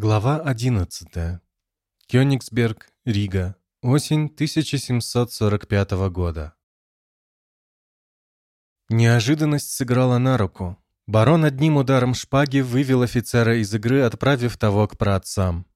Глава 11. Кёнигсберг, Рига. Осень 1745 года. Неожиданность сыграла на руку. Барон одним ударом шпаги вывел офицера из игры, отправив того к праотцам.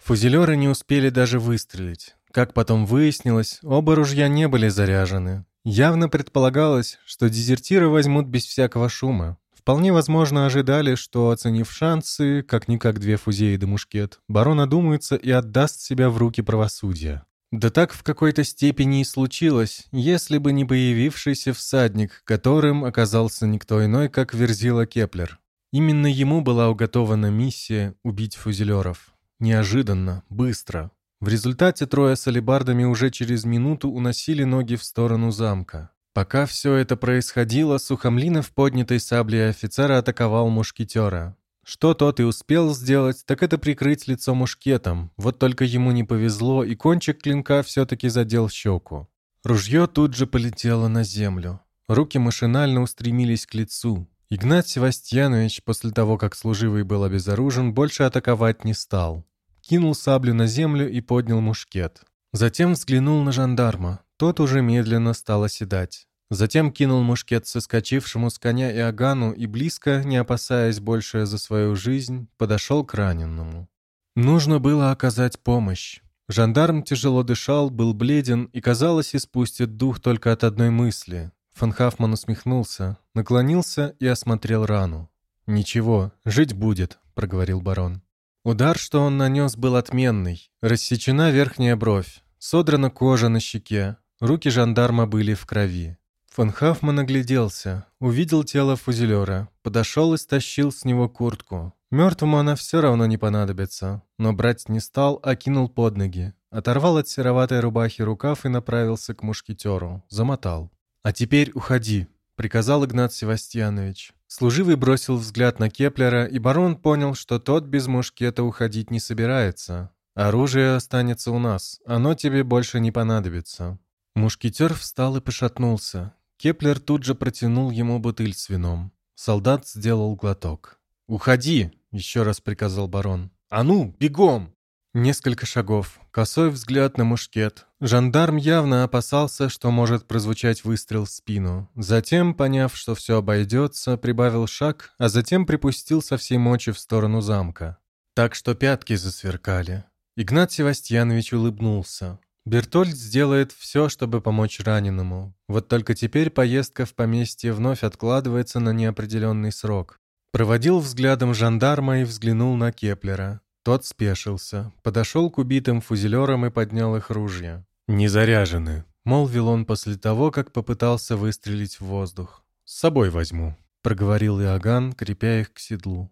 Фузелеры не успели даже выстрелить. Как потом выяснилось, оба ружья не были заряжены. Явно предполагалось, что дезертиры возьмут без всякого шума. Вполне возможно, ожидали, что, оценив шансы, как-никак две фузеи да мушкет, барон одумается и отдаст себя в руки правосудия. Да так в какой-то степени и случилось, если бы не появившийся всадник, которым оказался никто иной, как Верзила Кеплер. Именно ему была уготована миссия убить фузелеров. Неожиданно, быстро. В результате трое с алебардами уже через минуту уносили ноги в сторону замка. Пока все это происходило, Сухомлинов поднятой саблей офицера атаковал мушкетера. Что тот и успел сделать, так это прикрыть лицо мушкетом. Вот только ему не повезло, и кончик клинка все-таки задел щеку. Ружье тут же полетело на землю. Руки машинально устремились к лицу. Игнат Севастьянович, после того, как служивый был обезоружен, больше атаковать не стал. Кинул саблю на землю и поднял мушкет. Затем взглянул на жандарма. Тот уже медленно стал оседать. Затем кинул мушкет соскочившему с коня Иоганну и близко, не опасаясь больше за свою жизнь, подошел к раненому. Нужно было оказать помощь. Жандарм тяжело дышал, был бледен и, казалось, испустит дух только от одной мысли. Фон Хафман усмехнулся, наклонился и осмотрел рану. «Ничего, жить будет», — проговорил барон. Удар, что он нанес, был отменный. Рассечена верхняя бровь, содрана кожа на щеке, руки жандарма были в крови. Фон Хафман огляделся, увидел тело фузелера, подошел и стащил с него куртку. Мертвому она все равно не понадобится, но брать не стал, а кинул под ноги. Оторвал от сероватой рубахи рукав и направился к мушкетеру. Замотал. «А теперь уходи», — приказал Игнат Севастьянович. Служивый бросил взгляд на Кеплера, и барон понял, что тот без мушкета уходить не собирается. «Оружие останется у нас, оно тебе больше не понадобится». Мушкетер встал и пошатнулся. Кеплер тут же протянул ему бутыль с вином. Солдат сделал глоток. «Уходи!» — еще раз приказал барон. «А ну, бегом!» Несколько шагов, косой взгляд на мушкет. Жандарм явно опасался, что может прозвучать выстрел в спину. Затем, поняв, что все обойдется, прибавил шаг, а затем припустил со всей мочи в сторону замка. Так что пятки засверкали. Игнат Севастьянович улыбнулся. Бертольд сделает все, чтобы помочь раненому. Вот только теперь поездка в поместье вновь откладывается на неопределенный срок. Проводил взглядом жандарма и взглянул на Кеплера. Тот спешился, подошел к убитым фузелерам и поднял их ружья. «Не заряжены», — молвил он после того, как попытался выстрелить в воздух. «С собой возьму», — проговорил Иоганн, крепя их к седлу.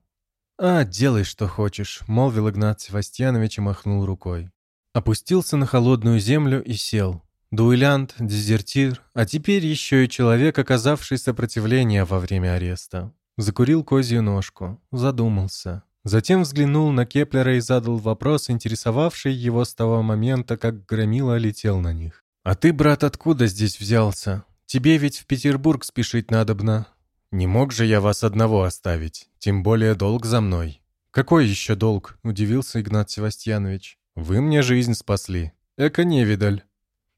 «А, делай, что хочешь», — молвил Игнат Севастьянович и махнул рукой. Опустился на холодную землю и сел. Дуэлянт, дезертир, а теперь еще и человек, оказавший сопротивление во время ареста. Закурил козью ножку, задумался. Затем взглянул на Кеплера и задал вопрос, интересовавший его с того момента, как Громила летел на них. «А ты, брат, откуда здесь взялся? Тебе ведь в Петербург спешить надобно. Не мог же я вас одного оставить, тем более долг за мной». «Какой еще долг?» – удивился Игнат Севастьянович. «Вы мне жизнь спасли. Эко невидаль».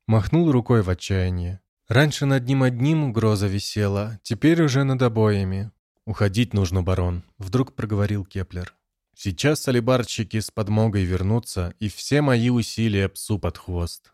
Махнул рукой в отчаянии. Раньше над ним одним угроза висела, теперь уже над обоями. «Уходить нужно, барон», — вдруг проговорил Кеплер. «Сейчас алебардщики с подмогой вернутся, и все мои усилия псу под хвост».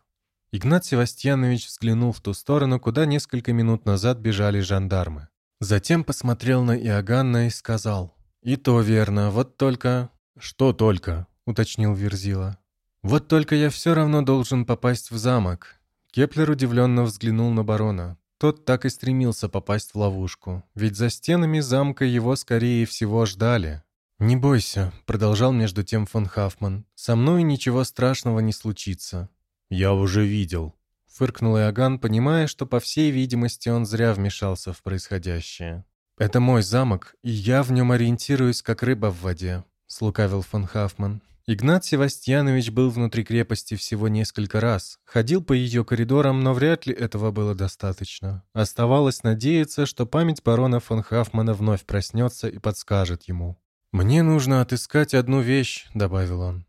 Игнат Севастьянович взглянул в ту сторону, куда несколько минут назад бежали жандармы. Затем посмотрел на Иоганна и сказал. «И то верно, вот только...» «Что только?» — уточнил Верзила. «Вот только я все равно должен попасть в замок». Кеплер удивленно взглянул на барона. Тот так и стремился попасть в ловушку, ведь за стенами замка его, скорее всего, ждали. «Не бойся», — продолжал между тем фон Хафман, — «со мной ничего страшного не случится». «Я уже видел», — фыркнул Иоганн, понимая, что, по всей видимости, он зря вмешался в происходящее. «Это мой замок, и я в нем ориентируюсь, как рыба в воде», — слукавил фон Хафман. Игнат Севастьянович был внутри крепости всего несколько раз, ходил по ее коридорам, но вряд ли этого было достаточно. Оставалось надеяться, что память барона фон Хафмана вновь проснется и подскажет ему. «Мне нужно отыскать одну вещь», — добавил он.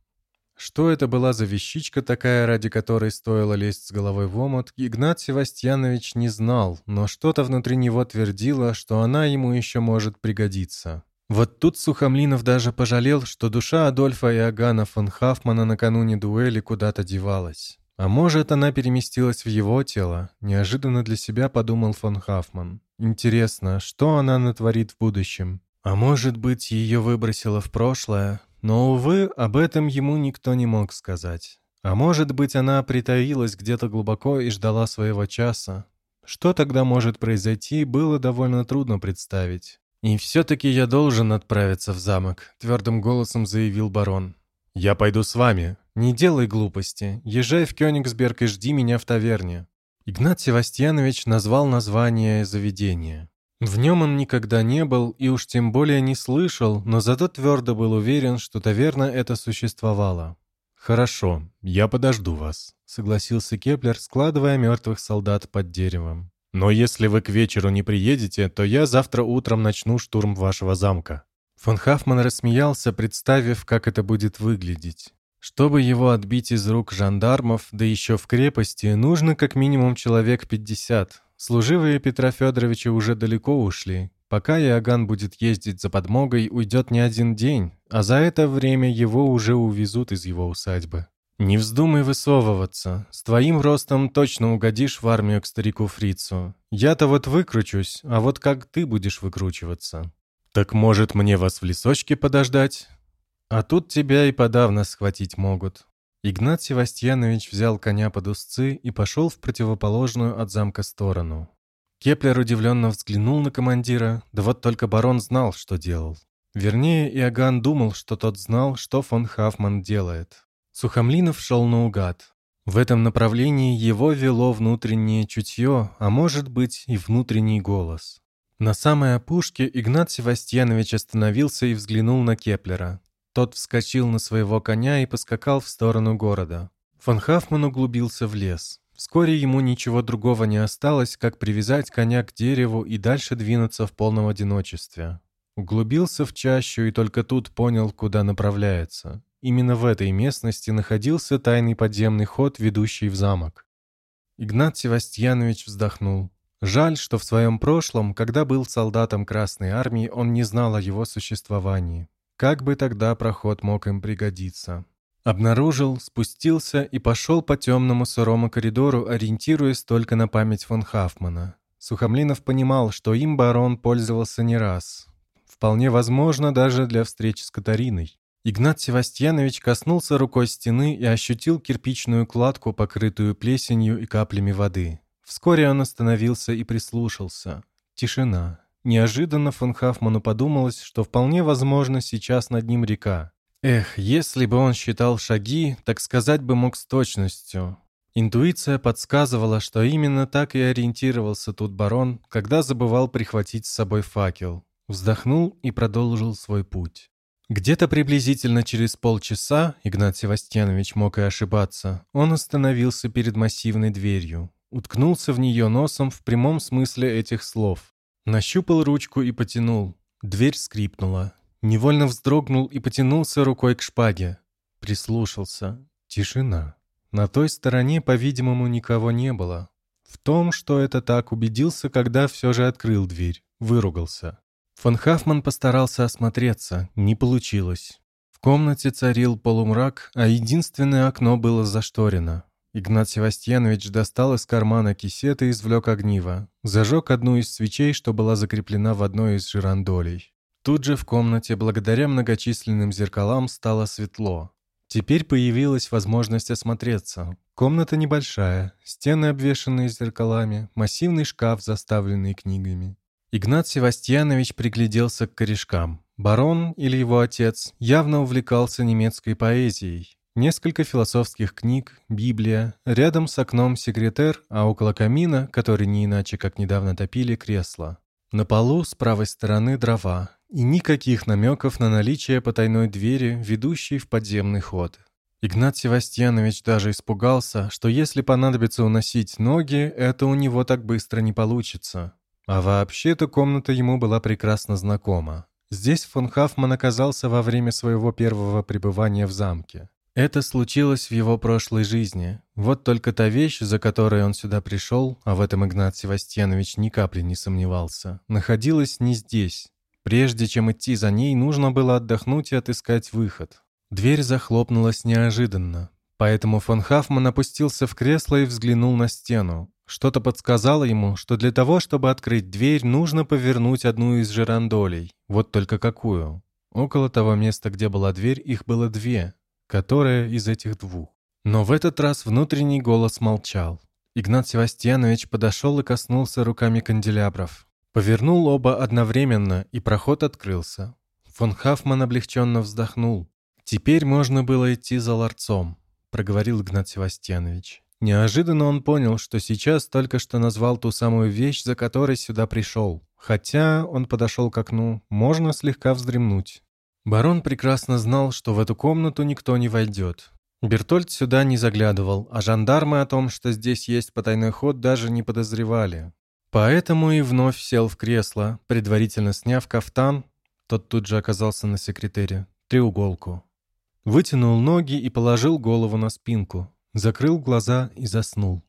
Что это была за вещичка такая, ради которой стоило лезть с головой в омут, Игнат Севастьянович не знал, но что-то внутри него твердило, что она ему еще может пригодиться. Вот тут Сухомлинов даже пожалел, что душа Адольфа Иоганна фон Хафмана накануне дуэли куда-то девалась. А может, она переместилась в его тело? Неожиданно для себя подумал фон Хафман. Интересно, что она натворит в будущем? А может быть, ее выбросило в прошлое? Но, увы, об этом ему никто не мог сказать. А может быть, она притаилась где-то глубоко и ждала своего часа. Что тогда может произойти, было довольно трудно представить. «И все-таки я должен отправиться в замок», — твердым голосом заявил барон. «Я пойду с вами. Не делай глупости. Езжай в Кёнигсберг и жди меня в таверне». Игнат Севастьянович назвал название заведения. В нем он никогда не был и уж тем более не слышал, но зато твердо был уверен, что таверна эта существовала. «Хорошо, я подожду вас», — согласился Кеплер, складывая мертвых солдат под деревом. «Но если вы к вечеру не приедете, то я завтра утром начну штурм вашего замка». Фон Хафман рассмеялся, представив, как это будет выглядеть. Чтобы его отбить из рук жандармов, да еще в крепости, нужно как минимум человек пятьдесят, Служивые Петра Федоровича уже далеко ушли. Пока Иоганн будет ездить за подмогой, уйдет не один день, а за это время его уже увезут из его усадьбы. «Не вздумай высовываться. С твоим ростом точно угодишь в армию к старику Фрицу. Я-то вот выкручусь, а вот как ты будешь выкручиваться?» «Так, может, мне вас в лесочке подождать?» «А тут тебя и подавно схватить могут. Игнат Севастьянович взял коня под узцы и пошел в противоположную от замка сторону. Кеплер удивленно взглянул на командира, да вот только барон знал, что делал. Вернее, Иоганн думал, что тот знал, что фон Хафман делает. Сухомлинов шел наугад. В этом направлении его вело внутреннее чутье, а может быть и внутренний голос. На самой опушке Игнат Севастьянович остановился и взглянул на Кеплера. Тот вскочил на своего коня и поскакал в сторону города. Фон Хафман углубился в лес. Вскоре ему ничего другого не осталось, как привязать коня к дереву и дальше двинуться в полном одиночестве. Углубился в чащу и только тут понял, куда направляется. Именно в этой местности находился тайный подземный ход, ведущий в замок. Игнат Севастьянович вздохнул. Жаль, что в своем прошлом, когда был солдатом Красной Армии, он не знал о его существовании. Как бы тогда проход мог им пригодиться? Обнаружил, спустился и пошел по темному сырому коридору, ориентируясь только на память фон Хафмана. Сухомлинов понимал, что им барон пользовался не раз. Вполне возможно, даже для встречи с Катариной. Игнат Севастьянович коснулся рукой стены и ощутил кирпичную кладку, покрытую плесенью и каплями воды. Вскоре он остановился и прислушался. Тишина. Неожиданно фон Хафману подумалось, что вполне возможно сейчас над ним река. Эх, если бы он считал шаги, так сказать бы мог с точностью. Интуиция подсказывала, что именно так и ориентировался тут барон, когда забывал прихватить с собой факел. Вздохнул и продолжил свой путь. Где-то приблизительно через полчаса, Игнат Севастьянович мог и ошибаться, он остановился перед массивной дверью. Уткнулся в нее носом в прямом смысле этих слов. Нащупал ручку и потянул. Дверь скрипнула. Невольно вздрогнул и потянулся рукой к шпаге. Прислушался. Тишина. На той стороне, по-видимому, никого не было. В том, что это так, убедился, когда все же открыл дверь. Выругался. Фон Хафман постарался осмотреться. Не получилось. В комнате царил полумрак, а единственное окно было зашторено. Игнат Севастьянович достал из кармана кисет и извлек огниво. Зажег одну из свечей, что была закреплена в одной из жирандолей. Тут же в комнате, благодаря многочисленным зеркалам, стало светло. Теперь появилась возможность осмотреться. Комната небольшая, стены обвешанные зеркалами, массивный шкаф, заставленный книгами. Игнат Севастьянович пригляделся к корешкам. Барон или его отец явно увлекался немецкой поэзией. Несколько философских книг, Библия, рядом с окном секретер, а около камина, который не иначе как недавно топили, кресло. На полу с правой стороны дрова, и никаких намеков на наличие потайной двери, ведущей в подземный ход. Игнат Севастьянович даже испугался, что если понадобится уносить ноги, это у него так быстро не получится. А вообще-то комната ему была прекрасно знакома. Здесь фон Хафман оказался во время своего первого пребывания в замке. Это случилось в его прошлой жизни. Вот только та вещь, за которой он сюда пришел, а в этом Игнат Севастьянович ни капли не сомневался, находилась не здесь. Прежде чем идти за ней, нужно было отдохнуть и отыскать выход. Дверь захлопнулась неожиданно, поэтому фон Хафман опустился в кресло и взглянул на стену. Что-то подсказало ему, что для того, чтобы открыть дверь, нужно повернуть одну из жерандолей. Вот только какую? Около того места, где была дверь, их было две, которая из этих двух. Но в этот раз внутренний голос молчал. Игнат Севастьянович подошел и коснулся руками канделябров. Повернул оба одновременно, и проход открылся. Фон Хафман облегченно вздохнул. «Теперь можно было идти за ларцом», — проговорил Игнат Севастьянович. Неожиданно он понял, что сейчас только что назвал ту самую вещь, за которой сюда пришел. Хотя он подошел к окну, можно слегка вздремнуть. Барон прекрасно знал, что в эту комнату никто не войдет. Бертольд сюда не заглядывал, а жандармы о том, что здесь есть потайной ход, даже не подозревали. Поэтому и вновь сел в кресло, предварительно сняв кафтан, тот тут же оказался на секретаре, треуголку. Вытянул ноги и положил голову на спинку, закрыл глаза и заснул.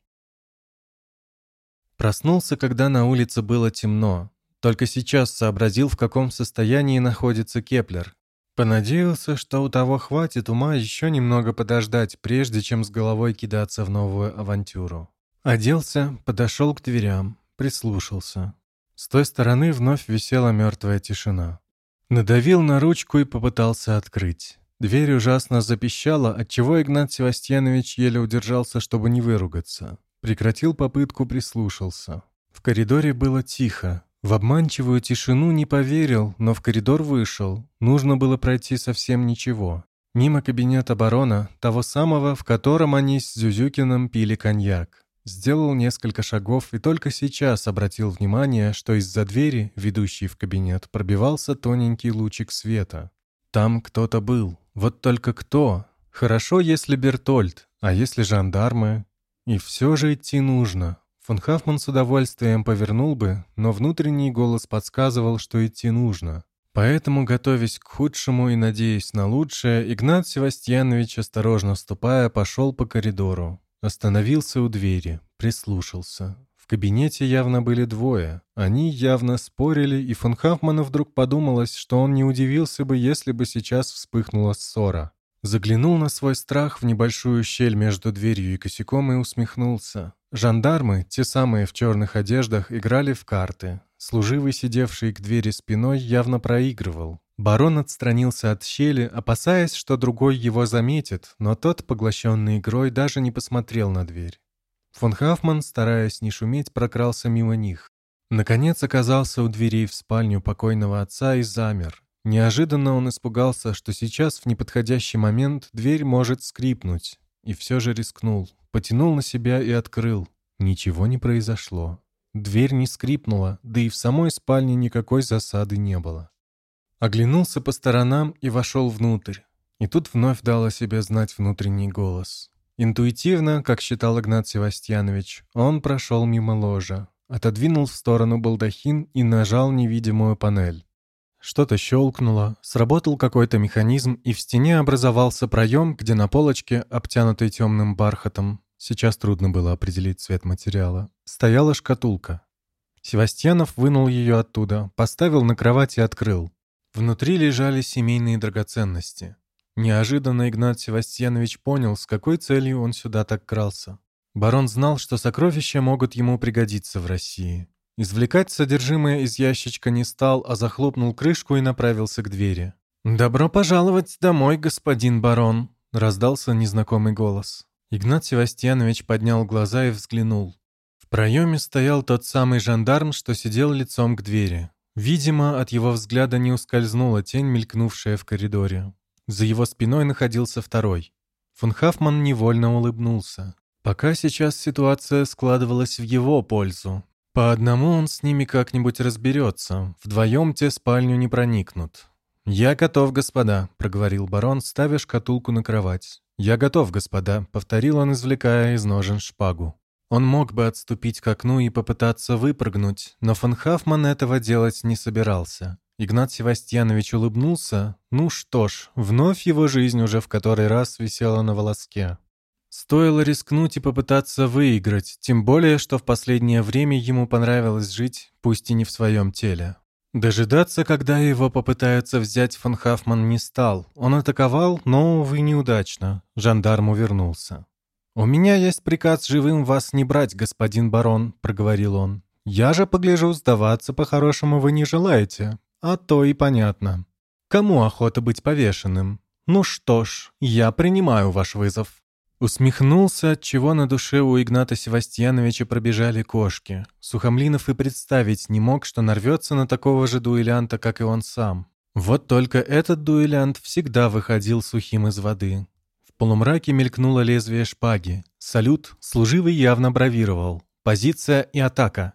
Проснулся, когда на улице было темно. Только сейчас сообразил, в каком состоянии находится Кеплер, Понадеялся, что у того хватит ума еще немного подождать, прежде чем с головой кидаться в новую авантюру. Оделся, подошел к дверям, прислушался. С той стороны вновь висела мертвая тишина. Надавил на ручку и попытался открыть. Дверь ужасно запищала, отчего Игнат Севастьянович еле удержался, чтобы не выругаться. Прекратил попытку, прислушался. В коридоре было тихо, в обманчивую тишину не поверил, но в коридор вышел. Нужно было пройти совсем ничего. Мимо кабинета барона, того самого, в котором они с Зюзюкиным пили коньяк. Сделал несколько шагов и только сейчас обратил внимание, что из-за двери, ведущей в кабинет, пробивался тоненький лучик света. Там кто-то был. Вот только кто? Хорошо, если Бертольд, а если жандармы? И все же идти нужно. Фон Хафман с удовольствием повернул бы, но внутренний голос подсказывал, что идти нужно. Поэтому, готовясь к худшему и надеясь на лучшее, Игнат Севастьянович, осторожно ступая, пошел по коридору. Остановился у двери, прислушался. Кабинете явно были двое. Они явно спорили, и фон Хафману вдруг подумалось, что он не удивился бы, если бы сейчас вспыхнула ссора. Заглянул на свой страх в небольшую щель между дверью и косяком и усмехнулся. Жандармы, те самые в черных одеждах, играли в карты. Служивый, сидевший к двери спиной, явно проигрывал. Барон отстранился от щели, опасаясь, что другой его заметит, но тот, поглощенный игрой, даже не посмотрел на дверь. Фон Хафман, стараясь не шуметь, прокрался мимо них. Наконец оказался у дверей в спальню покойного отца и замер. Неожиданно он испугался, что сейчас в неподходящий момент дверь может скрипнуть, и все же рискнул. Потянул на себя и открыл. Ничего не произошло. Дверь не скрипнула, да и в самой спальне никакой засады не было. Оглянулся по сторонам и вошел внутрь. И тут вновь дал о себе знать внутренний голос. Интуитивно, как считал Игнат Севастьянович, он прошел мимо ложа, отодвинул в сторону балдахин и нажал невидимую панель. Что-то щелкнуло, сработал какой-то механизм, и в стене образовался проем, где на полочке, обтянутой темным бархатом, сейчас трудно было определить цвет материала, стояла шкатулка. Севастьянов вынул ее оттуда, поставил на кровать и открыл. Внутри лежали семейные драгоценности. Неожиданно Игнат Севастьянович понял, с какой целью он сюда так крался. Барон знал, что сокровища могут ему пригодиться в России. Извлекать содержимое из ящичка не стал, а захлопнул крышку и направился к двери. «Добро пожаловать домой, господин барон!» — раздался незнакомый голос. Игнат Севастьянович поднял глаза и взглянул. В проеме стоял тот самый жандарм, что сидел лицом к двери. Видимо, от его взгляда не ускользнула тень, мелькнувшая в коридоре. За его спиной находился второй. Фон Хафман невольно улыбнулся. Пока сейчас ситуация складывалась в его пользу. По одному он с ними как-нибудь разберется, вдвоем те спальню не проникнут. «Я готов, господа», — проговорил барон, ставя шкатулку на кровать. «Я готов, господа», — повторил он, извлекая из ножен шпагу. Он мог бы отступить к окну и попытаться выпрыгнуть, но фон Хафман этого делать не собирался. Игнат Севастьянович улыбнулся. Ну что ж, вновь его жизнь уже в который раз висела на волоске. Стоило рискнуть и попытаться выиграть, тем более, что в последнее время ему понравилось жить, пусть и не в своем теле. Дожидаться, когда его попытаются взять, фон Хафман не стал. Он атаковал, но, увы, неудачно. Жандарм увернулся. «У меня есть приказ живым вас не брать, господин барон», — проговорил он. «Я же погляжу, сдаваться по-хорошему вы не желаете. А то и понятно. Кому охота быть повешенным? Ну что ж, я принимаю ваш вызов». Усмехнулся, от чего на душе у Игната Севастьяновича пробежали кошки. Сухомлинов и представить не мог, что нарвется на такого же дуэлянта, как и он сам. Вот только этот дуэлянт всегда выходил сухим из воды. В полумраке мелькнуло лезвие шпаги. Салют служивый явно бравировал. Позиция и атака.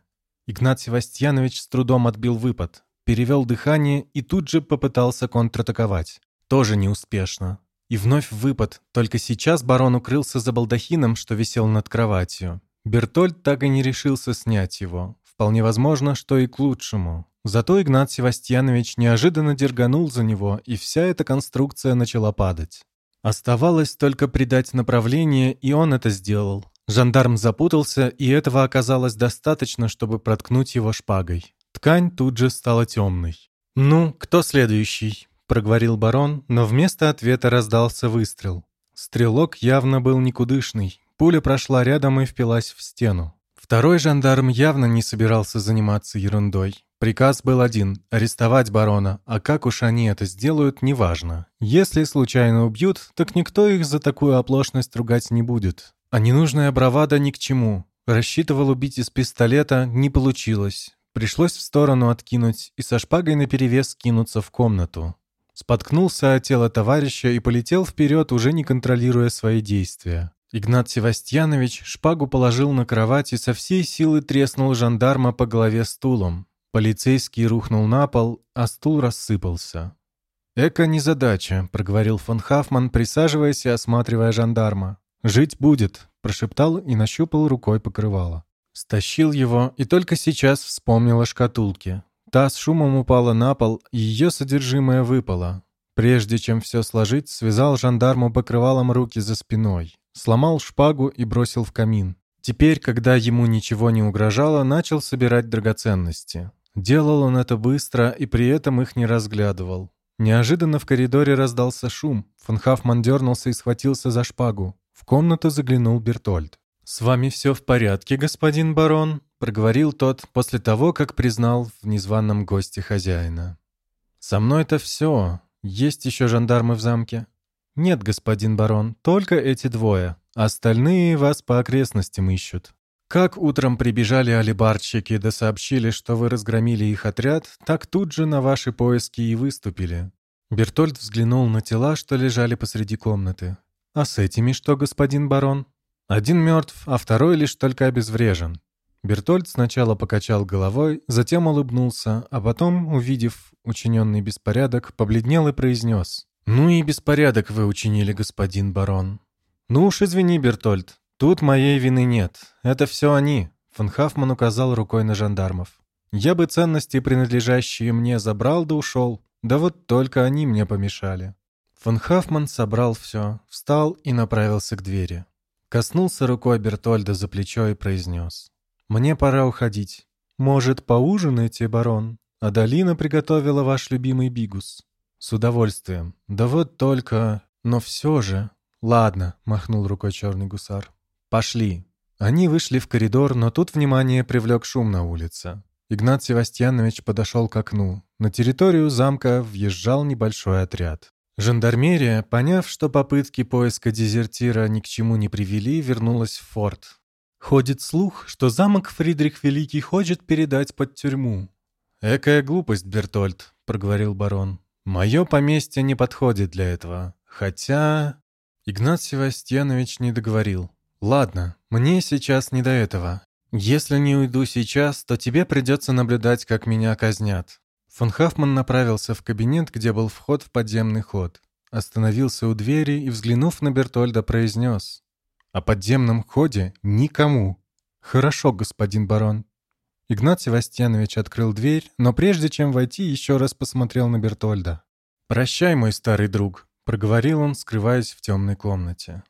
Игнат Севастьянович с трудом отбил выпад, перевел дыхание и тут же попытался контратаковать. Тоже неуспешно. И вновь выпад, только сейчас барон укрылся за балдахином, что висел над кроватью. Бертольд так и не решился снять его. Вполне возможно, что и к лучшему. Зато Игнат Севастьянович неожиданно дерганул за него, и вся эта конструкция начала падать. Оставалось только придать направление, и он это сделал. Жандарм запутался, и этого оказалось достаточно, чтобы проткнуть его шпагой. Ткань тут же стала темной. «Ну, кто следующий?» — проговорил барон, но вместо ответа раздался выстрел. Стрелок явно был никудышный. Пуля прошла рядом и впилась в стену. Второй жандарм явно не собирался заниматься ерундой. Приказ был один — арестовать барона, а как уж они это сделают, неважно. Если случайно убьют, так никто их за такую оплошность ругать не будет. А ненужная бравада ни к чему. Рассчитывал убить из пистолета, не получилось. Пришлось в сторону откинуть и со шпагой наперевес кинуться в комнату. Споткнулся от тела товарища и полетел вперед, уже не контролируя свои действия. Игнат Севастьянович шпагу положил на кровать и со всей силы треснул жандарма по голове стулом. Полицейский рухнул на пол, а стул рассыпался. «Эка незадача», — проговорил фон Хафман, присаживаясь и осматривая жандарма. «Жить будет», — прошептал и нащупал рукой покрывало. Стащил его и только сейчас вспомнил о шкатулке. Та с шумом упала на пол, и ее содержимое выпало. Прежде чем все сложить, связал жандарму покрывалом руки за спиной, сломал шпагу и бросил в камин. Теперь, когда ему ничего не угрожало, начал собирать драгоценности. Делал он это быстро и при этом их не разглядывал. Неожиданно в коридоре раздался шум. Фон Хафман дернулся и схватился за шпагу. В комнату заглянул Бертольд. «С вами все в порядке, господин барон?» проговорил тот после того, как признал в незваном госте хозяина. «Со мной-то все. Есть еще жандармы в замке?» «Нет, господин барон, только эти двое. Остальные вас по окрестностям ищут». Как утром прибежали алибарщики да сообщили, что вы разгромили их отряд, так тут же на ваши поиски и выступили. Бертольд взглянул на тела, что лежали посреди комнаты. «А с этими что, господин барон?» «Один мертв, а второй лишь только обезврежен. Бертольд сначала покачал головой, затем улыбнулся, а потом, увидев учиненный беспорядок, побледнел и произнес. «Ну и беспорядок вы учинили, господин барон». «Ну уж извини, Бертольд, тут моей вины нет. Это все они», — фон Хафман указал рукой на жандармов. «Я бы ценности, принадлежащие мне, забрал да ушел. Да вот только они мне помешали». Фон Хафман собрал все, встал и направился к двери. Коснулся рукой Бертольда за плечо и произнес. «Мне пора уходить. Может, поужинаете, барон? Адалина приготовила ваш любимый бигус». «С удовольствием. Да вот только... Но все же...» «Ладно», — махнул рукой черный гусар. «Пошли». Они вышли в коридор, но тут внимание привлек шум на улице. Игнат Севастьянович подошел к окну. На территорию замка въезжал небольшой отряд. Жандармерия, поняв, что попытки поиска дезертира ни к чему не привели, вернулась в форт. Ходит слух, что замок Фридрих Великий хочет передать под тюрьму. «Экая глупость, Бертольд», — проговорил барон. «Мое поместье не подходит для этого. Хотя...» Игнат Севастьянович не договорил. «Ладно, мне сейчас не до этого. Если не уйду сейчас, то тебе придется наблюдать, как меня казнят». Фон Хафман направился в кабинет, где был вход в подземный ход. Остановился у двери и, взглянув на Бертольда, произнес. О подземном ходе никому. Хорошо, господин барон. Игнат Севастьянович открыл дверь, но прежде чем войти, еще раз посмотрел на Бертольда. «Прощай, мой старый друг», — проговорил он, скрываясь в темной комнате.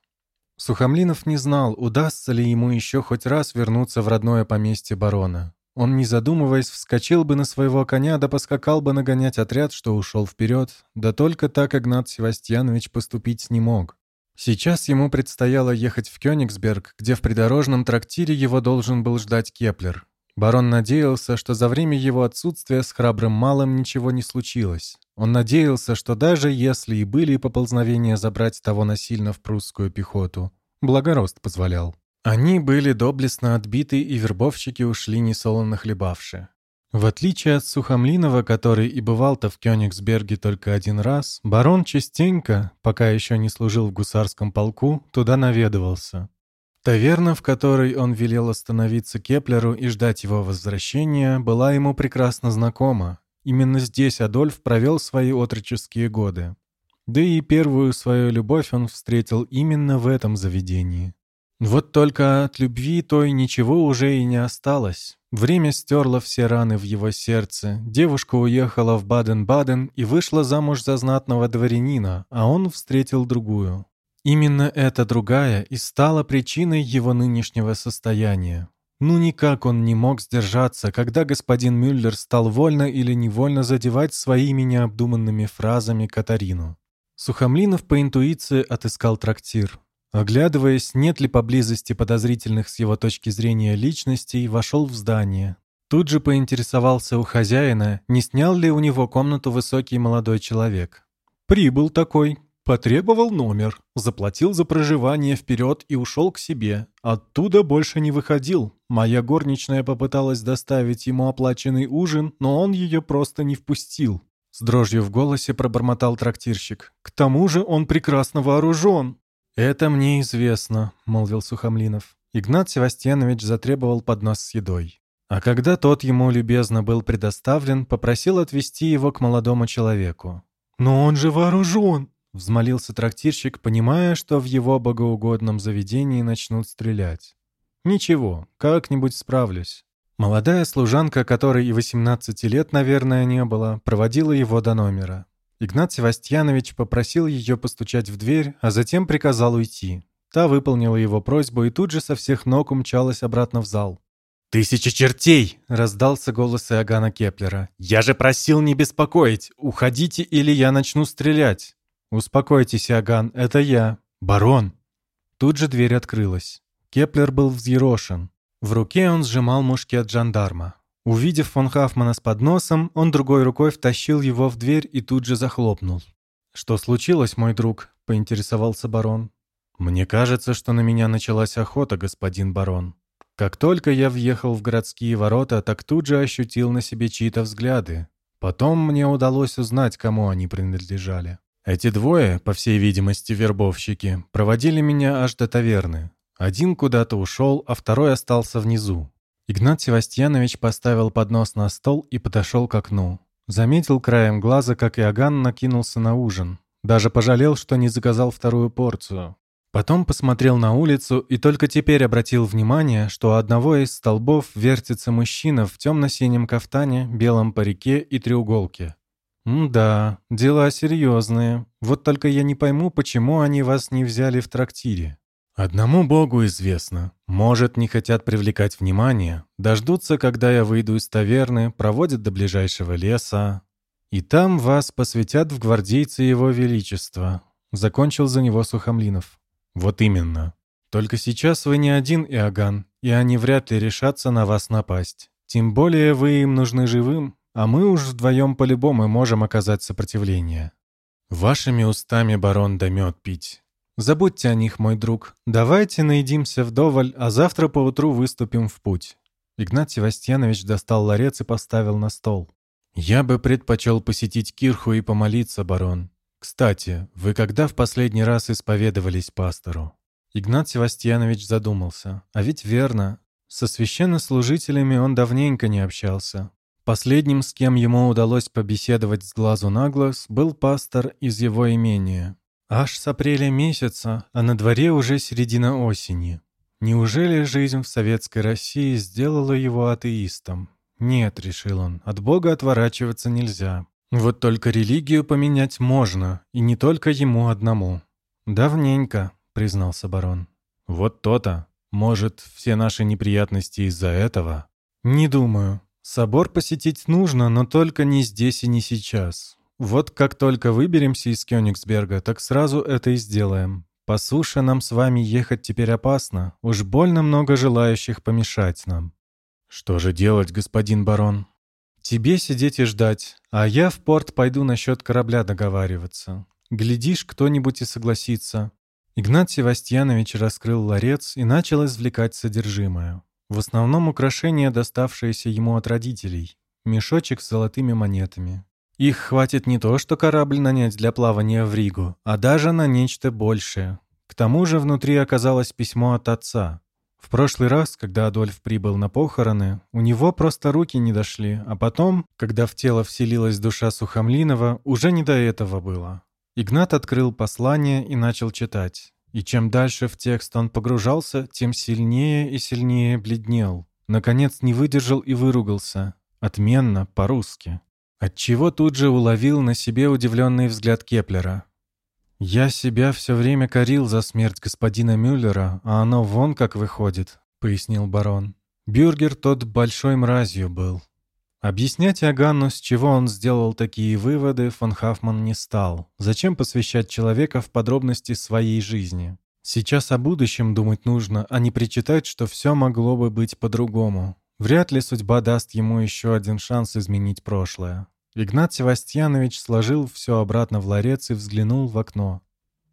Сухомлинов не знал, удастся ли ему еще хоть раз вернуться в родное поместье барона. Он, не задумываясь, вскочил бы на своего коня, да поскакал бы нагонять отряд, что ушел вперед, да только так Игнат Севастьянович поступить не мог. Сейчас ему предстояло ехать в Кёнигсберг, где в придорожном трактире его должен был ждать Кеплер. Барон надеялся, что за время его отсутствия с храбрым малым ничего не случилось. Он надеялся, что даже если и были поползновения забрать того насильно в прусскую пехоту, благо рост позволял. Они были доблестно отбиты, и вербовщики ушли несолоно хлебавши. В отличие от Сухомлинова, который и бывал-то в Кёнигсберге только один раз, барон частенько, пока еще не служил в гусарском полку, туда наведывался. Таверна, в которой он велел остановиться Кеплеру и ждать его возвращения, была ему прекрасно знакома. Именно здесь Адольф провел свои отроческие годы. Да и первую свою любовь он встретил именно в этом заведении. Вот только от любви той ничего уже и не осталось. Время стерло все раны в его сердце. Девушка уехала в Баден-Баден и вышла замуж за знатного дворянина, а он встретил другую. Именно эта другая и стала причиной его нынешнего состояния. Ну никак он не мог сдержаться, когда господин Мюллер стал вольно или невольно задевать своими необдуманными фразами Катарину. Сухомлинов по интуиции отыскал трактир. Оглядываясь, нет ли поблизости подозрительных с его точки зрения личностей, вошел в здание. Тут же поинтересовался у хозяина, не снял ли у него комнату высокий молодой человек. «Прибыл такой», Потребовал номер, заплатил за проживание вперед и ушел к себе. Оттуда больше не выходил. Моя горничная попыталась доставить ему оплаченный ужин, но он ее просто не впустил. С дрожью в голосе пробормотал трактирщик. «К тому же он прекрасно вооружен!» «Это мне известно», — молвил Сухомлинов. Игнат Севастьянович затребовал поднос с едой. А когда тот ему любезно был предоставлен, попросил отвезти его к молодому человеку. «Но он же вооружен!» — взмолился трактирщик, понимая, что в его богоугодном заведении начнут стрелять. «Ничего, как-нибудь справлюсь». Молодая служанка, которой и 18 лет, наверное, не было, проводила его до номера. Игнат Севастьянович попросил ее постучать в дверь, а затем приказал уйти. Та выполнила его просьбу и тут же со всех ног умчалась обратно в зал. «Тысяча чертей!» — раздался голос Иоганна Кеплера. «Я же просил не беспокоить! Уходите, или я начну стрелять!» «Успокойтесь, Иоганн, это я, барон!» Тут же дверь открылась. Кеплер был взъерошен. В руке он сжимал мушкет жандарма. Увидев фон Хафмана с подносом, он другой рукой втащил его в дверь и тут же захлопнул. «Что случилось, мой друг?» — поинтересовался барон. «Мне кажется, что на меня началась охота, господин барон. Как только я въехал в городские ворота, так тут же ощутил на себе чьи-то взгляды. Потом мне удалось узнать, кому они принадлежали. Эти двое, по всей видимости, вербовщики, проводили меня аж до таверны. Один куда-то ушел, а второй остался внизу. Игнат Севастьянович поставил поднос на стол и подошел к окну. Заметил краем глаза, как Иоганн накинулся на ужин. Даже пожалел, что не заказал вторую порцию. Потом посмотрел на улицу и только теперь обратил внимание, что у одного из столбов вертится мужчина в темно-синем кафтане, белом парике и треуголке. «Да, дела серьезные. Вот только я не пойму, почему они вас не взяли в трактире». Одному Богу известно. Может, не хотят привлекать внимание, дождутся, когда я выйду из таверны, проводят до ближайшего леса. И там вас посвятят в гвардейцы Его Величества. Закончил за него Сухомлинов. Вот именно. Только сейчас вы не один, Иоганн, и они вряд ли решатся на вас напасть. Тем более вы им нужны живым, а мы уж вдвоем по-любому можем оказать сопротивление. Вашими устами, барон, да мед пить. Забудьте о них, мой друг. Давайте наедимся вдоволь, а завтра поутру выступим в путь». Игнат Севастьянович достал ларец и поставил на стол. «Я бы предпочел посетить Кирху и помолиться, барон. Кстати, вы когда в последний раз исповедовались пастору?» Игнат Севастьянович задумался. А ведь верно. Со священнослужителями он давненько не общался. Последним, с кем ему удалось побеседовать с глазу на глаз, был пастор из его имения. Аж с апреля месяца, а на дворе уже середина осени. Неужели жизнь в советской России сделала его атеистом? «Нет», — решил он, — «от Бога отворачиваться нельзя. Вот только религию поменять можно, и не только ему одному». «Давненько», — признался барон. «Вот то-то. Может, все наши неприятности из-за этого?» «Не думаю. Собор посетить нужно, но только не здесь и не сейчас. Вот как только выберемся из Кёнигсберга, так сразу это и сделаем. По суше нам с вами ехать теперь опасно. Уж больно много желающих помешать нам. Что же делать, господин барон? Тебе сидеть и ждать, а я в порт пойду насчет корабля договариваться. Глядишь, кто-нибудь и согласится. Игнат Севастьянович раскрыл ларец и начал извлекать содержимое. В основном украшения, доставшиеся ему от родителей. Мешочек с золотыми монетами. Их хватит не то, что корабль нанять для плавания в Ригу, а даже на нечто большее. К тому же внутри оказалось письмо от отца. В прошлый раз, когда Адольф прибыл на похороны, у него просто руки не дошли, а потом, когда в тело вселилась душа Сухомлинова, уже не до этого было. Игнат открыл послание и начал читать. И чем дальше в текст он погружался, тем сильнее и сильнее бледнел. Наконец не выдержал и выругался. Отменно, по-русски. Отчего тут же уловил на себе удивленный взгляд Кеплера. «Я себя все время корил за смерть господина Мюллера, а оно вон как выходит», — пояснил барон. «Бюргер тот большой мразью был». Объяснять Аганну, с чего он сделал такие выводы, фон Хафман не стал. Зачем посвящать человека в подробности своей жизни? Сейчас о будущем думать нужно, а не причитать, что все могло бы быть по-другому. Вряд ли судьба даст ему еще один шанс изменить прошлое. Игнат Севастьянович сложил все обратно в ларец и взглянул в окно.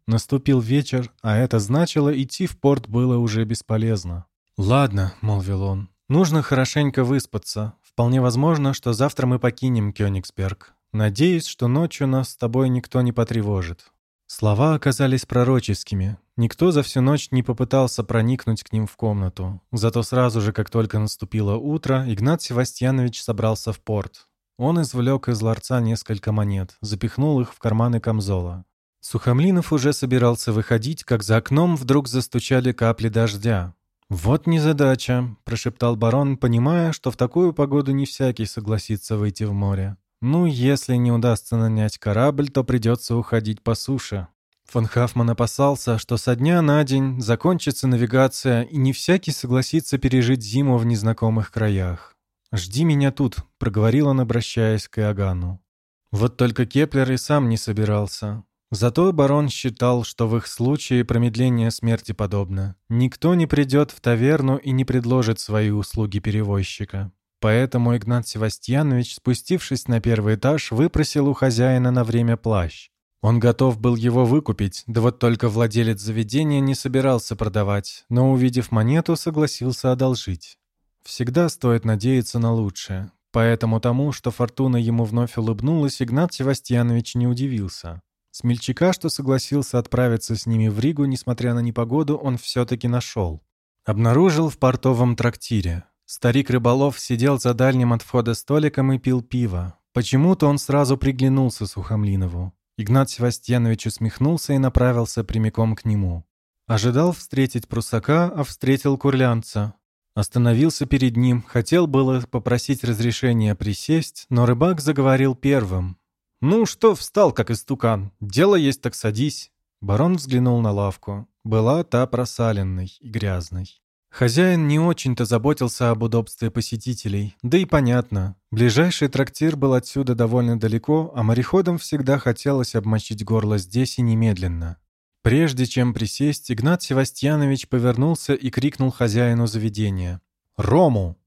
Наступил вечер, а это значило, идти в порт было уже бесполезно. «Ладно», — молвил он, — «нужно хорошенько выспаться. Вполне возможно, что завтра мы покинем Кёнигсберг. Надеюсь, что ночью нас с тобой никто не потревожит». Слова оказались пророческими. Никто за всю ночь не попытался проникнуть к ним в комнату. Зато сразу же, как только наступило утро, Игнат Севастьянович собрался в порт. Он извлек из ларца несколько монет, запихнул их в карманы камзола. Сухомлинов уже собирался выходить, как за окном вдруг застучали капли дождя. «Вот незадача», — прошептал барон, понимая, что в такую погоду не всякий согласится выйти в море. «Ну, если не удастся нанять корабль, то придется уходить по суше». Фон Хафман опасался, что со дня на день закончится навигация, и не всякий согласится пережить зиму в незнакомых краях. «Жди меня тут», — проговорил он, обращаясь к Иоганну. Вот только Кеплер и сам не собирался. Зато барон считал, что в их случае промедление смерти подобно. Никто не придет в таверну и не предложит свои услуги перевозчика. Поэтому Игнат Севастьянович, спустившись на первый этаж, выпросил у хозяина на время плащ. Он готов был его выкупить, да вот только владелец заведения не собирался продавать, но, увидев монету, согласился одолжить. Всегда стоит надеяться на лучшее. Поэтому тому, что фортуна ему вновь улыбнулась, Игнат Севастьянович не удивился. Смельчака, что согласился отправиться с ними в Ригу, несмотря на непогоду, он все-таки нашел. Обнаружил в портовом трактире. Старик Рыболов сидел за дальним от входа столиком и пил пиво. Почему-то он сразу приглянулся Сухомлинову. Игнат Севастьянович усмехнулся и направился прямиком к нему. Ожидал встретить прусака, а встретил курлянца. Остановился перед ним, хотел было попросить разрешения присесть, но рыбак заговорил первым. «Ну что встал, как истукан? Дело есть, так садись». Барон взглянул на лавку. Была та просаленной и грязной. Хозяин не очень-то заботился об удобстве посетителей, да и понятно. Ближайший трактир был отсюда довольно далеко, а мореходам всегда хотелось обмочить горло здесь и немедленно. Прежде чем присесть, Игнат Севастьянович повернулся и крикнул хозяину заведения. «Рому!»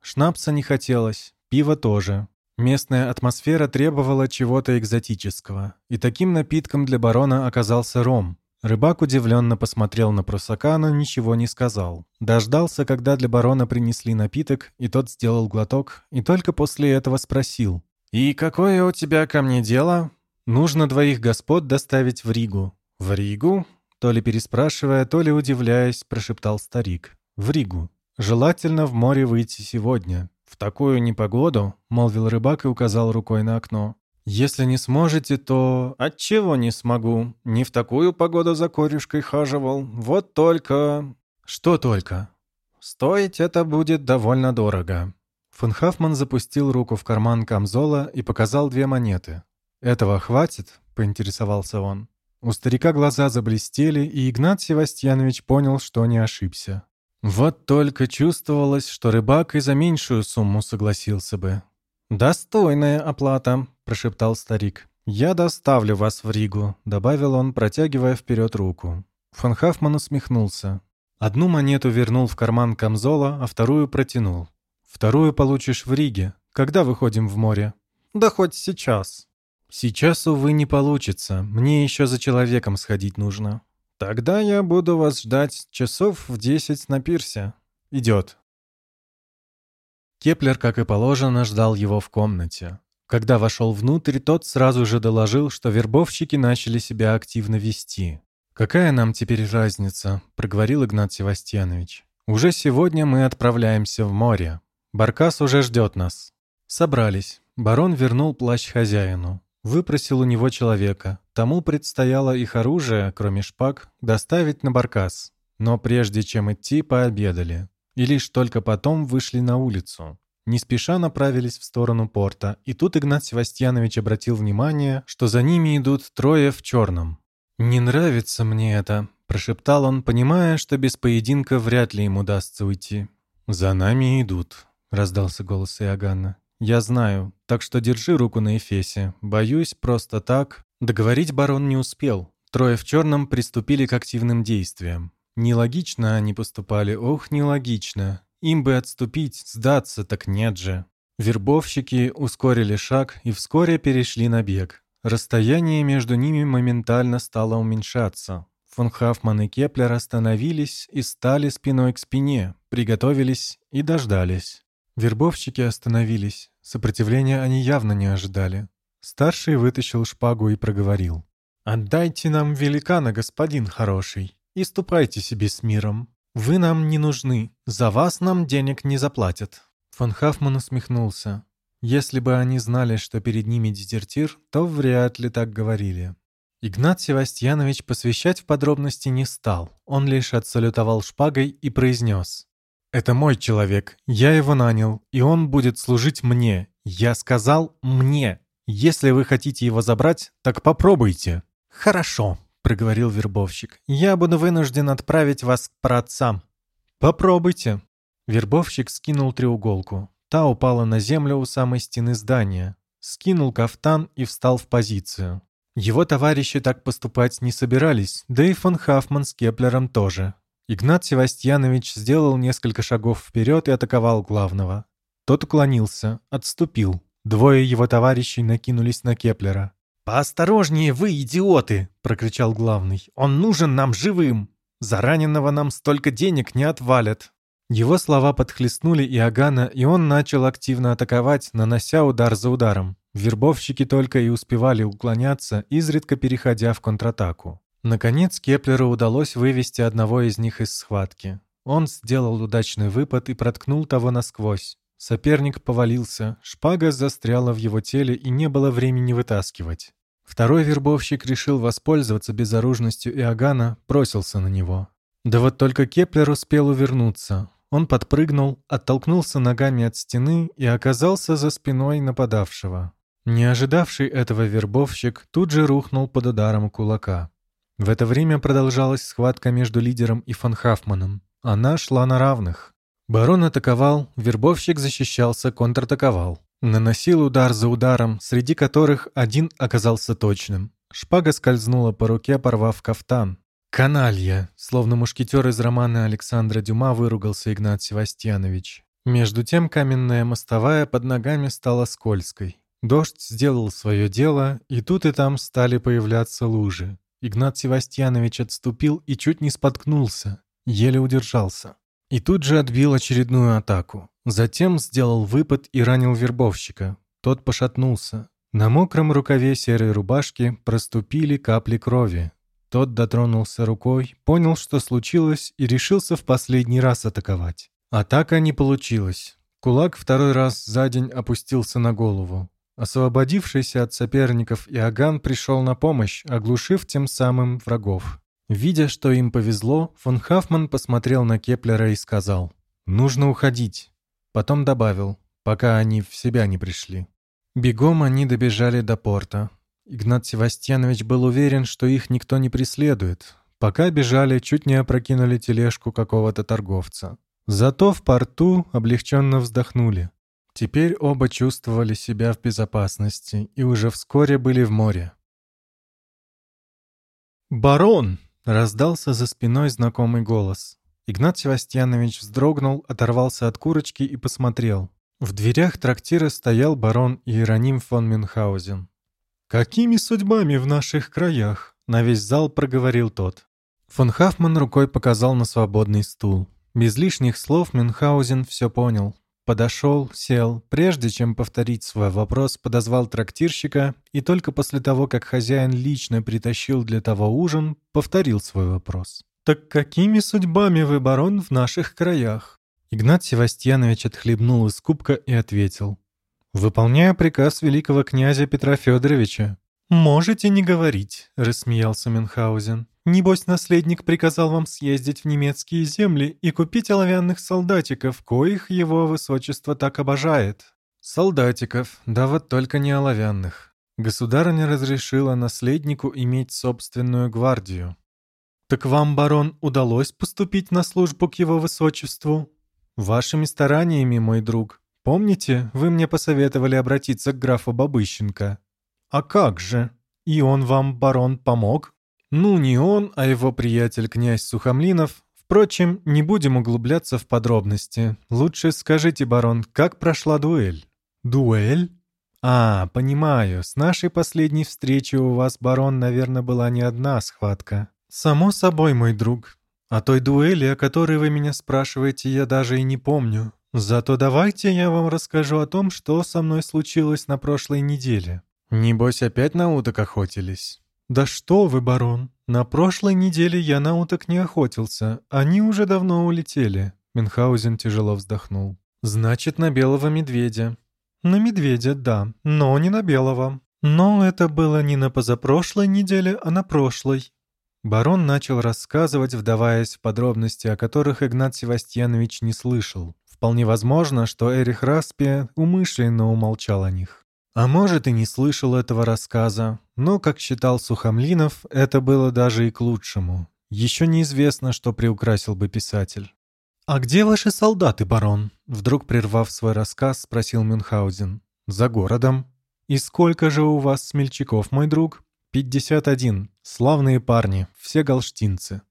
Шнапса не хотелось, пива тоже. Местная атмосфера требовала чего-то экзотического, и таким напитком для барона оказался ром. Рыбак удивленно посмотрел на прусака, но ничего не сказал. Дождался, когда для барона принесли напиток, и тот сделал глоток, и только после этого спросил. «И какое у тебя ко мне дело?» «Нужно двоих господ доставить в Ригу. «В Ригу?» То ли переспрашивая, то ли удивляясь, прошептал старик. «В Ригу. Желательно в море выйти сегодня. В такую непогоду», — молвил рыбак и указал рукой на окно. «Если не сможете, то...» «Отчего не смогу? Не в такую погоду за корюшкой хаживал. Вот только...» «Что только?» «Стоить это будет довольно дорого». Фон запустил руку в карман камзола и показал две монеты. «Этого хватит?» — поинтересовался он. У старика глаза заблестели, и Игнат Севастьянович понял, что не ошибся. Вот только чувствовалось, что рыбак и за меньшую сумму согласился бы. «Достойная оплата», — прошептал старик. «Я доставлю вас в Ригу», — добавил он, протягивая вперед руку. Фон Хафман усмехнулся. Одну монету вернул в карман камзола, а вторую протянул. «Вторую получишь в Риге. Когда выходим в море?» «Да хоть сейчас». «Сейчас, увы, не получится. Мне еще за человеком сходить нужно». «Тогда я буду вас ждать часов в десять на пирсе». «Идет». Кеплер, как и положено, ждал его в комнате. Когда вошел внутрь, тот сразу же доложил, что вербовщики начали себя активно вести. «Какая нам теперь разница?» — проговорил Игнат Севастьянович. «Уже сегодня мы отправляемся в море. Баркас уже ждет нас». Собрались. Барон вернул плащ хозяину. Выпросил у него человека. Тому предстояло их оружие, кроме шпаг, доставить на Баркас. Но прежде чем идти, пообедали. И лишь только потом вышли на улицу. Не спеша направились в сторону порта, и тут Игнат Севастьянович обратил внимание, что за ними идут трое в черном. «Не нравится мне это», — прошептал он, понимая, что без поединка вряд ли ему удастся уйти. «За нами идут», — раздался голос Иоганна. «Я знаю, так что держи руку на эфесе. Боюсь, просто так...» Договорить барон не успел. Трое в черном приступили к активным действиям. Нелогично они поступали, ох, нелогично. Им бы отступить, сдаться, так нет же. Вербовщики ускорили шаг и вскоре перешли на бег. Расстояние между ними моментально стало уменьшаться. Фон Хафман и Кеплер остановились и стали спиной к спине, приготовились и дождались. Вербовщики остановились. Сопротивления они явно не ожидали. Старший вытащил шпагу и проговорил. «Отдайте нам великана, господин хороший, и ступайте себе с миром. Вы нам не нужны, за вас нам денег не заплатят». Фон Хафман усмехнулся. Если бы они знали, что перед ними дезертир, то вряд ли так говорили. Игнат Севастьянович посвящать в подробности не стал. Он лишь отсалютовал шпагой и произнес. «Это мой человек. Я его нанял, и он будет служить мне. Я сказал «мне». Если вы хотите его забрать, так попробуйте». «Хорошо», — проговорил вербовщик. «Я буду вынужден отправить вас к праотцам». «Попробуйте». Вербовщик скинул треуголку. Та упала на землю у самой стены здания, скинул кафтан и встал в позицию. Его товарищи так поступать не собирались, да и фон Хафман с Кеплером тоже. Игнат Севастьянович сделал несколько шагов вперед и атаковал главного. Тот уклонился, отступил. Двое его товарищей накинулись на Кеплера. «Поосторожнее вы, идиоты!» — прокричал главный. «Он нужен нам живым! За раненого нам столько денег не отвалят!» Его слова подхлестнули Иоганна, и он начал активно атаковать, нанося удар за ударом. Вербовщики только и успевали уклоняться, изредка переходя в контратаку. Наконец Кеплеру удалось вывести одного из них из схватки. Он сделал удачный выпад и проткнул того насквозь. Соперник повалился, шпага застряла в его теле и не было времени вытаскивать. Второй вербовщик решил воспользоваться безоружностью Иоганна, бросился на него. Да вот только Кеплер успел увернуться. Он подпрыгнул, оттолкнулся ногами от стены и оказался за спиной нападавшего. Не ожидавший этого вербовщик тут же рухнул под ударом кулака. В это время продолжалась схватка между лидером и фон Хафманом. Она шла на равных. Барон атаковал, вербовщик защищался, контратаковал. Наносил удар за ударом, среди которых один оказался точным. Шпага скользнула по руке, порвав кафтан. «Каналья!» — словно мушкетер из романа Александра Дюма выругался Игнат Севастьянович. Между тем каменная мостовая под ногами стала скользкой. Дождь сделал свое дело, и тут и там стали появляться лужи. Игнат Севастьянович отступил и чуть не споткнулся, еле удержался. И тут же отбил очередную атаку. Затем сделал выпад и ранил вербовщика. Тот пошатнулся. На мокром рукаве серой рубашки проступили капли крови. Тот дотронулся рукой, понял, что случилось, и решился в последний раз атаковать. Атака не получилась. Кулак второй раз за день опустился на голову. Освободившийся от соперников Иоганн пришел на помощь, оглушив тем самым врагов. Видя, что им повезло, фон Хафман посмотрел на Кеплера и сказал «Нужно уходить». Потом добавил пока они в себя не пришли. Бегом они добежали до порта. Игнат Севастьянович был уверен, что их никто не преследует. Пока бежали, чуть не опрокинули тележку какого-то торговца. Зато в порту облегченно вздохнули. Теперь оба чувствовали себя в безопасности и уже вскоре были в море. «Барон!» — раздался за спиной знакомый голос. Игнат Севастьянович вздрогнул, оторвался от курочки и посмотрел. В дверях трактира стоял барон Иероним фон Мюнхгаузен. «Какими судьбами в наших краях?» — на весь зал проговорил тот. Фон Хафман рукой показал на свободный стул. Без лишних слов Мюнхгаузен все понял. Подошел, сел, прежде чем повторить свой вопрос, подозвал трактирщика и только после того, как хозяин лично притащил для того ужин, повторил свой вопрос. «Так какими судьбами вы, барон, в наших краях?» Игнат Севастьянович отхлебнул из кубка и ответил. «Выполняя приказ великого князя Петра Федоровича». «Можете не говорить», — рассмеялся Мюнхгаузен. «Небось, наследник приказал вам съездить в немецкие земли и купить оловянных солдатиков, коих его высочество так обожает». «Солдатиков, да вот только не оловянных». Государыня разрешила наследнику иметь собственную гвардию. «Так вам, барон, удалось поступить на службу к его высочеству?» «Вашими стараниями, мой друг. Помните, вы мне посоветовали обратиться к графу Бабыщенко?» «А как же? И он вам, барон, помог?» «Ну, не он, а его приятель князь Сухомлинов. Впрочем, не будем углубляться в подробности. Лучше скажите, барон, как прошла дуэль?» «Дуэль?» «А, понимаю, с нашей последней встречи у вас, барон, наверное, была не одна схватка». «Само собой, мой друг. О той дуэли, о которой вы меня спрашиваете, я даже и не помню. Зато давайте я вам расскажу о том, что со мной случилось на прошлой неделе». «Небось, опять на уток охотились?» «Да что вы, барон, на прошлой неделе я на уток не охотился, они уже давно улетели». Мюнхгаузен тяжело вздохнул. «Значит, на белого медведя». «На медведя, да, но не на белого. Но это было не на позапрошлой неделе, а на прошлой. Барон начал рассказывать, вдаваясь в подробности, о которых Игнат Севастьянович не слышал. Вполне возможно, что Эрих Распи умышленно умолчал о них. А может, и не слышал этого рассказа, но, как считал Сухомлинов, это было даже и к лучшему. Еще неизвестно, что приукрасил бы писатель. «А где ваши солдаты, барон?» Вдруг прервав свой рассказ, спросил Мюнхгаузен. «За городом». «И сколько же у вас смельчаков, мой друг?» «Пятьдесят один. Славные парни, все галштинцы».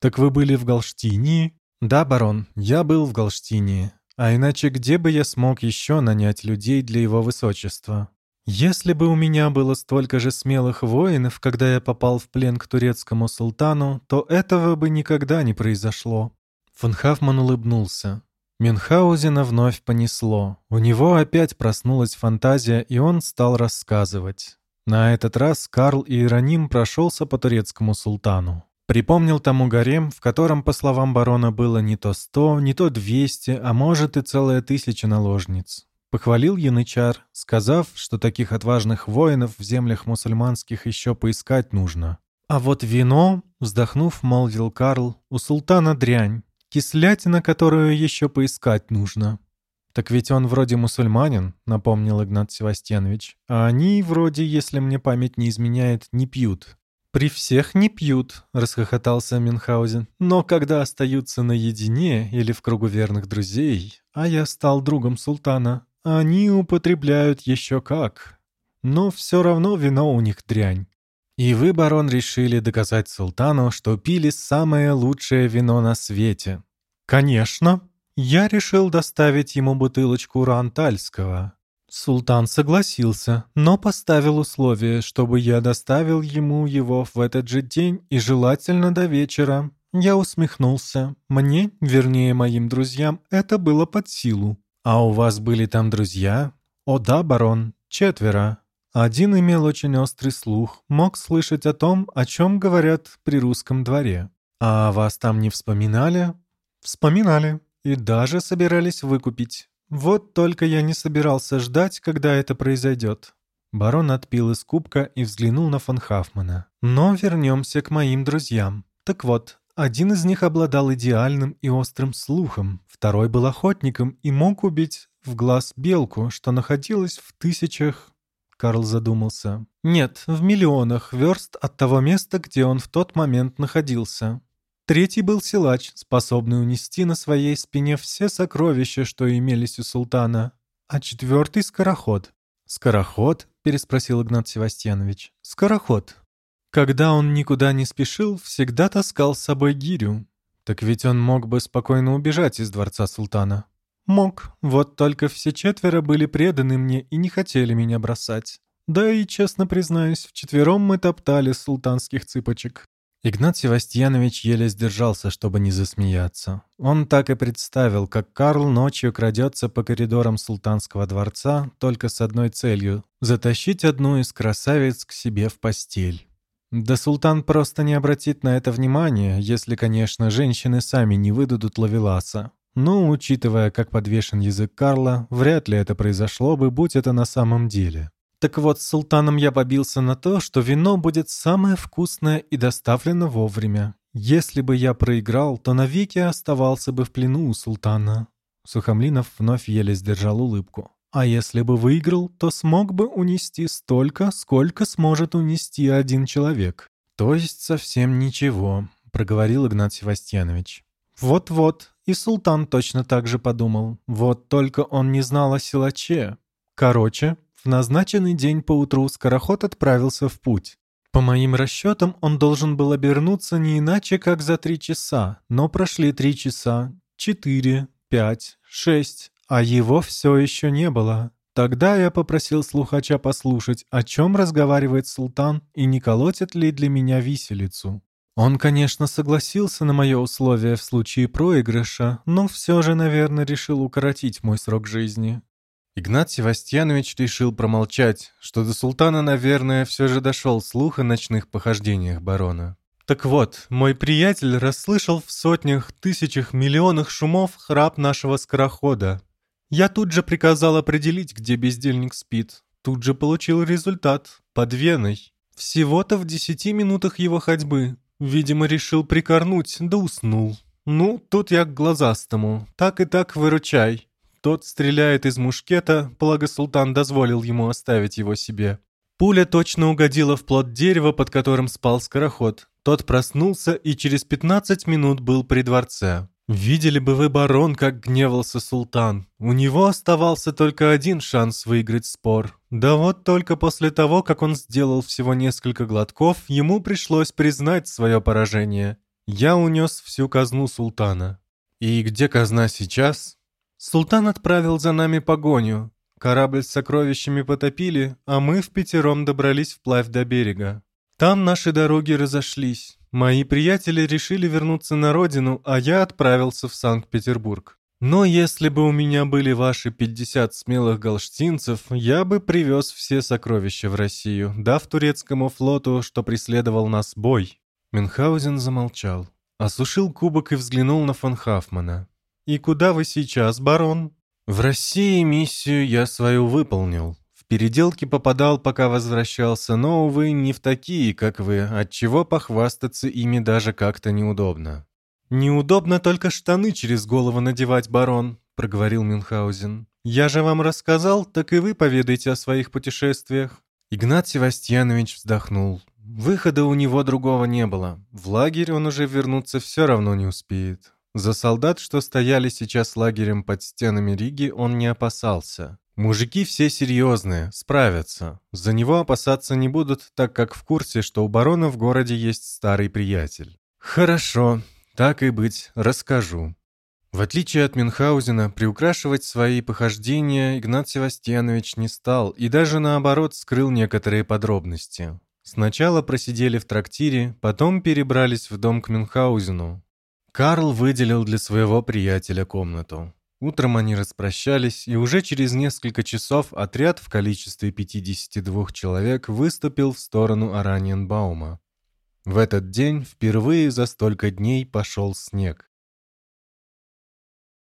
«Так вы были в Галштинии?» «Да, барон, я был в Галштинии. А иначе где бы я смог еще нанять людей для его высочества? Если бы у меня было столько же смелых воинов, когда я попал в плен к турецкому султану, то этого бы никогда не произошло». Фон Хафман улыбнулся. Мюнхгаузена вновь понесло. У него опять проснулась фантазия, и он стал рассказывать. На этот раз Карл Иероним прошелся по турецкому султану. Припомнил тому гарем, в котором, по словам барона, было не то сто, не то двести, а может и целая тысяча наложниц. Похвалил янычар, сказав, что таких отважных воинов в землях мусульманских еще поискать нужно. А вот вино, вздохнув, молвил Карл, у султана дрянь, кислятина, которую еще поискать нужно. «Так ведь он вроде мусульманин», — напомнил Игнат Севастьянович. «А они вроде, если мне память не изменяет, не пьют». «При всех не пьют», — расхохотался Мюнхгаузен. «Но когда остаются наедине или в кругу верных друзей, а я стал другом султана, они употребляют еще как. Но все равно вино у них дрянь. И вы, барон, решили доказать султану, что пили самое лучшее вино на свете. Конечно, я решил доставить ему бутылочку рантальского. Султан согласился, но поставил условие, чтобы я доставил ему его в этот же день и желательно до вечера. Я усмехнулся. Мне, вернее моим друзьям, это было под силу. «А у вас были там друзья?» «О да, барон, четверо. Один имел очень острый слух, мог слышать о том, о чем говорят при русском дворе. А вас там не вспоминали?» «Вспоминали и даже собирались выкупить. Вот только я не собирался ждать, когда это произойдет». Барон отпил из кубка и взглянул на фон Хафмана. «Но вернемся к моим друзьям. Так вот, один из них обладал идеальным и острым слухом, второй был охотником и мог убить в глаз белку, что находилась в тысячах... Карл задумался. Нет, в миллионах верст от того места, где он в тот момент находился. Третий был силач, способный унести на своей спине все сокровища, что имелись у султана. А четвертый — скороход. «Скороход?» — переспросил Игнат Севастьянович. «Скороход. Когда он никуда не спешил, всегда таскал с собой гирю. Так ведь он мог бы спокойно убежать из дворца султана. Мог, вот только все четверо были преданы мне и не хотели меня бросать. Да и, честно признаюсь, вчетвером мы топтали султанских цыпочек. Игнат Севастьянович еле сдержался, чтобы не засмеяться. Он так и представил, как Карл ночью крадется по коридорам султанского дворца только с одной целью — затащить одну из красавиц к себе в постель. Да султан просто не обратит на это внимания, если, конечно, женщины сами не выдадут лавеласа. Но, учитывая, как подвешен язык Карла, вряд ли это произошло бы, будь это на самом деле. Так вот, с султаном я побился на то, что вино будет самое вкусное и доставлено вовремя. Если бы я проиграл, то навеки оставался бы в плену у султана. Сухомлинов вновь еле сдержал улыбку. А если бы выиграл, то смог бы унести столько, сколько сможет унести один человек. То есть совсем ничего, проговорил Игнат Севастьянович. Вот-вот, и султан точно так же подумал. Вот только он не знал о силаче. Короче, в назначенный день поутру скороход отправился в путь. По моим расчетам, он должен был обернуться не иначе, как за три часа, но прошли три часа, четыре, пять, шесть, а его все еще не было. Тогда я попросил слухача послушать, о чем разговаривает султан и не колотит ли для меня виселицу. Он, конечно, согласился на мое условие в случае проигрыша, но все же, наверное, решил укоротить мой срок жизни. Игнат Севастьянович решил промолчать, что до султана, наверное, все же дошел слух о ночных похождениях барона. Так вот, мой приятель расслышал в сотнях, тысячах, миллионах шумов храп нашего скорохода. Я тут же приказал определить, где бездельник спит. Тут же получил результат, под Веной. Всего-то в десяти минутах его ходьбы. Видимо, решил прикорнуть, да уснул. Ну, тут я к глазастому. Так и так выручай. Тот стреляет из мушкета, благо султан дозволил ему оставить его себе. Пуля точно угодила в плод дерева, под которым спал скороход. Тот проснулся и через 15 минут был при дворце. Видели бы вы, барон, как гневался султан. У него оставался только один шанс выиграть спор. Да вот только после того, как он сделал всего несколько глотков, ему пришлось признать свое поражение. Я унес всю казну султана. И где казна сейчас? Султан отправил за нами погоню. Корабль с сокровищами потопили, а мы в пятером добрались вплавь до берега. Там наши дороги разошлись. Мои приятели решили вернуться на родину, а я отправился в Санкт-Петербург. Но если бы у меня были ваши 50 смелых галштинцев, я бы привез все сокровища в Россию, дав турецкому флоту, что преследовал нас бой». Мюнхгаузен замолчал, осушил кубок и взглянул на фон Хафмана. «И куда вы сейчас, барон?» «В России миссию я свою выполнил переделки попадал, пока возвращался, но, увы, не в такие, как вы, отчего похвастаться ими даже как-то неудобно». «Неудобно только штаны через голову надевать, барон», — проговорил Мюнхгаузен. «Я же вам рассказал, так и вы поведайте о своих путешествиях». Игнат Севастьянович вздохнул. Выхода у него другого не было. В лагерь он уже вернуться все равно не успеет. За солдат, что стояли сейчас лагерем под стенами Риги, он не опасался. Мужики все серьезные, справятся. За него опасаться не будут, так как в курсе, что у барона в городе есть старый приятель. Хорошо, так и быть, расскажу. В отличие от Мюнхгаузена, приукрашивать свои похождения Игнат Севастьянович не стал и даже наоборот скрыл некоторые подробности. Сначала просидели в трактире, потом перебрались в дом к Мюнхгаузену. Карл выделил для своего приятеля комнату. Утром они распрощались, и уже через несколько часов отряд в количестве 52 человек выступил в сторону Араньенбаума. В этот день впервые за столько дней пошел снег.